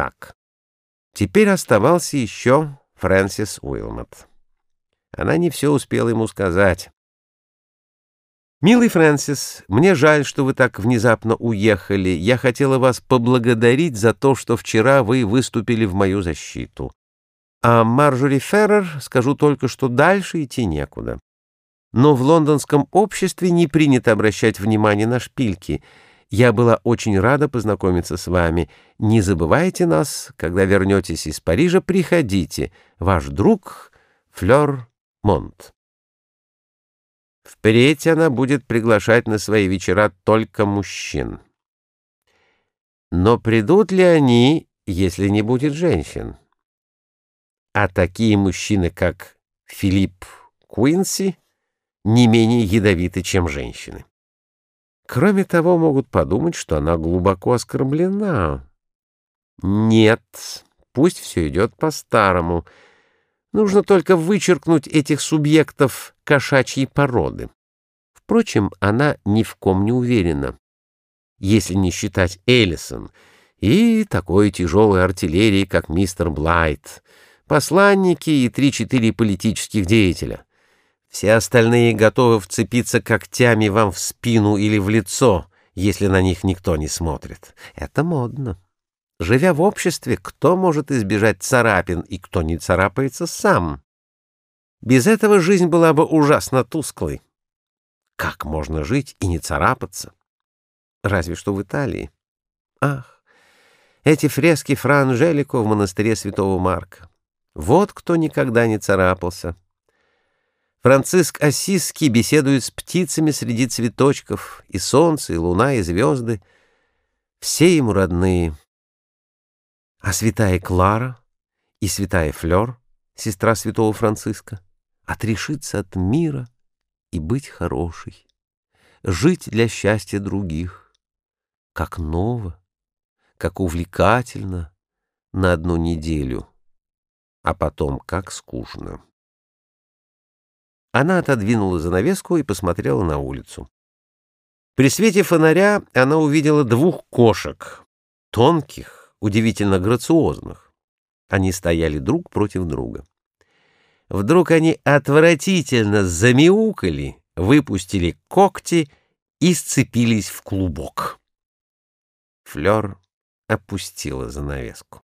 так. Теперь оставался еще Фрэнсис Уилмот. Она не все успела ему сказать. «Милый Фрэнсис, мне жаль, что вы так внезапно уехали. Я хотела вас поблагодарить за то, что вчера вы выступили в мою защиту. А Марджори Феррер скажу только, что дальше идти некуда. Но в лондонском обществе не принято обращать внимание на шпильки. Я была очень рада познакомиться с вами. Не забывайте нас, когда вернетесь из Парижа, приходите. Ваш друг Флёр Монт». Впредь она будет приглашать на свои вечера только мужчин. Но придут ли они, если не будет женщин? А такие мужчины, как Филипп Куинси, не менее ядовиты, чем женщины. Кроме того, могут подумать, что она глубоко оскорблена. Нет, пусть все идет по-старому — Нужно только вычеркнуть этих субъектов кошачьей породы. Впрочем, она ни в ком не уверена. Если не считать Эллисон и такой тяжелой артиллерии, как мистер Блайт, посланники и три-четыре политических деятеля. Все остальные готовы вцепиться когтями вам в спину или в лицо, если на них никто не смотрит. Это модно. Живя в обществе, кто может избежать царапин и кто не царапается сам? Без этого жизнь была бы ужасно тусклой. Как можно жить и не царапаться? Разве что в Италии. Ах, эти фрески Фра Анжелико в монастыре святого Марка. Вот кто никогда не царапался. Франциск Осиский беседует с птицами среди цветочков, и солнце, и луна, и звезды. Все ему родные. А святая Клара и святая Флёр, сестра святого Франциска, отрешиться от мира и быть хорошей, жить для счастья других, как ново, как увлекательно на одну неделю, а потом как скучно. Она отодвинула занавеску и посмотрела на улицу. При свете фонаря она увидела двух кошек, тонких, удивительно грациозных. Они стояли друг против друга. Вдруг они отвратительно замяукали, выпустили когти и сцепились в клубок. Флёр опустила занавеску.